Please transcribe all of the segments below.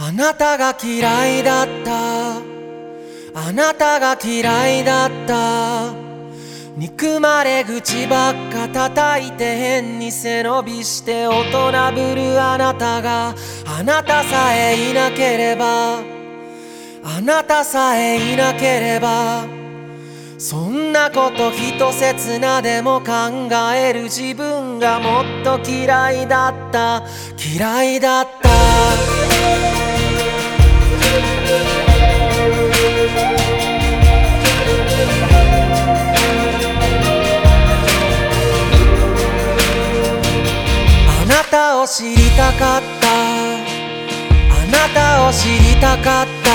あなたが嫌いだった。あなたが嫌いだった。憎まれ口ばっか叩いて変に背伸びして大人ぶるあなたが。あなたさえいなければ。あなたさえいなければ。そんなこと一切なでも考える自分がもっと嫌いだった。嫌いだった。たを知りたかった。あなたを知りたかった。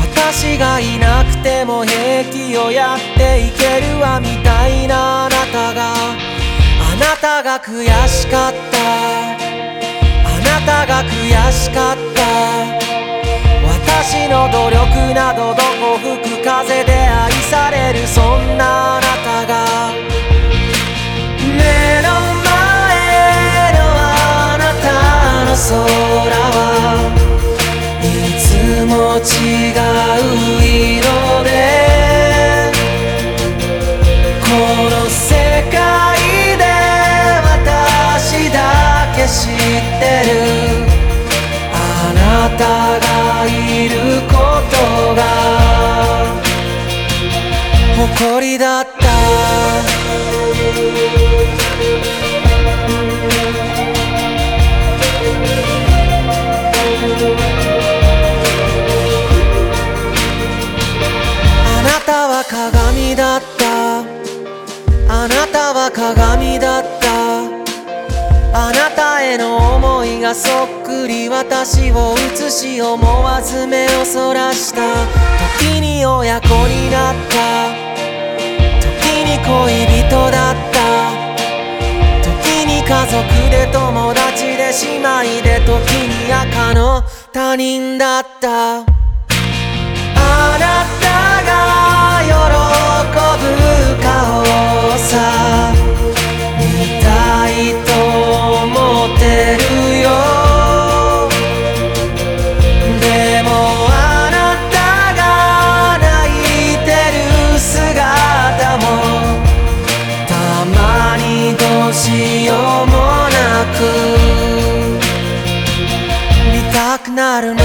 私がいなくても平気をやっていけるわみたいなあなたが。あなたが悔しかった。あなたが悔しかった。私の努力などどこ吹く風で愛されるそんな誇りだった。あなたは鏡だった。あなたは鏡だった。あなたへの思いがそっくり私を映し思わず目をそらした。時に親子になった。に恋人だった。時に家族で友達で姉妹で時に赤の他人だった。なるの。あ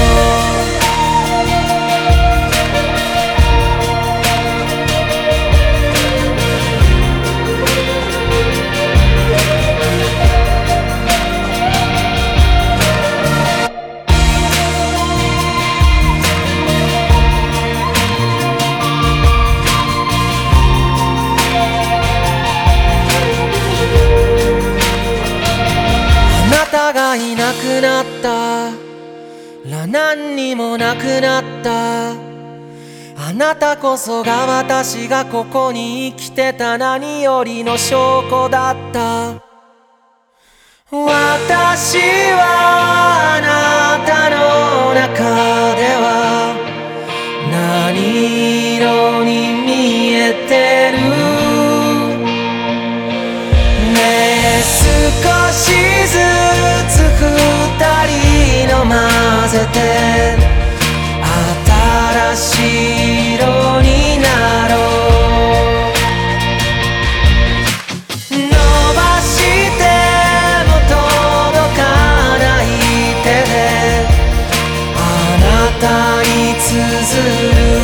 なたがいなくなった。ら何にもなくなった。あなたこそが私がここに生きてた何よりの証拠だった。私はあなたの中であなたに綴る